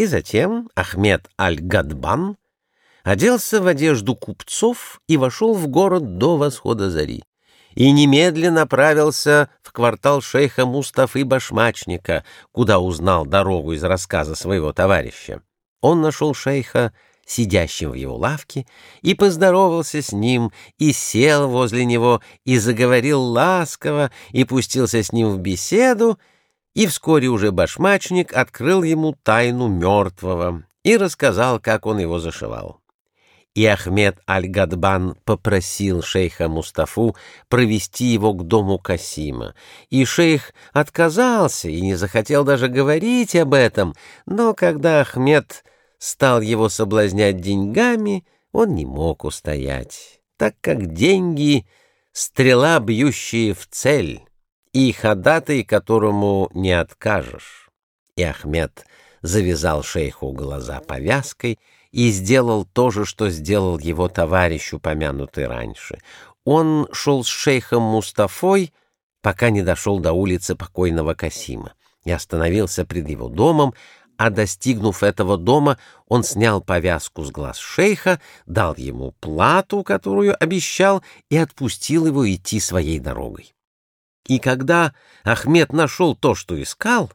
И затем Ахмед Аль-Гадбан оделся в одежду купцов и вошел в город до восхода зари и немедленно направился в квартал шейха Мустафы Башмачника, куда узнал дорогу из рассказа своего товарища. Он нашел шейха сидящим в его лавке, и поздоровался с ним, и сел возле него, и заговорил ласково, и пустился с ним в беседу, и вскоре уже башмачник открыл ему тайну мертвого и рассказал, как он его зашивал. И Ахмед Аль-Гадбан попросил шейха Мустафу провести его к дому Касима. И шейх отказался и не захотел даже говорить об этом, но когда Ахмед стал его соблазнять деньгами, он не мог устоять, так как деньги — стрела, бьющая в цель, и ходатай, которому не откажешь. И Ахмед завязал шейху глаза повязкой и сделал то же, что сделал его товарищ, упомянутый раньше. Он шел с шейхом Мустафой, пока не дошел до улицы покойного Касима, и остановился пред его домом, а достигнув этого дома, он снял повязку с глаз шейха, дал ему плату, которую обещал, и отпустил его идти своей дорогой. И когда Ахмед нашел то, что искал,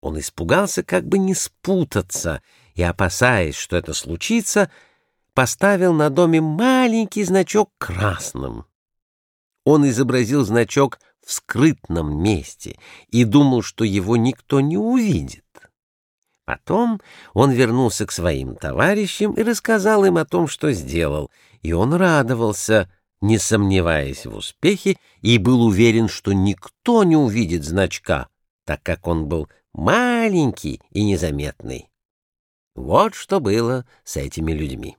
он испугался как бы не спутаться и, опасаясь, что это случится, поставил на доме маленький значок красным. Он изобразил значок в скрытном месте и думал, что его никто не увидит. Потом он вернулся к своим товарищам и рассказал им о том, что сделал, и он радовался, не сомневаясь в успехе, и был уверен, что никто не увидит значка, так как он был маленький и незаметный. Вот что было с этими людьми.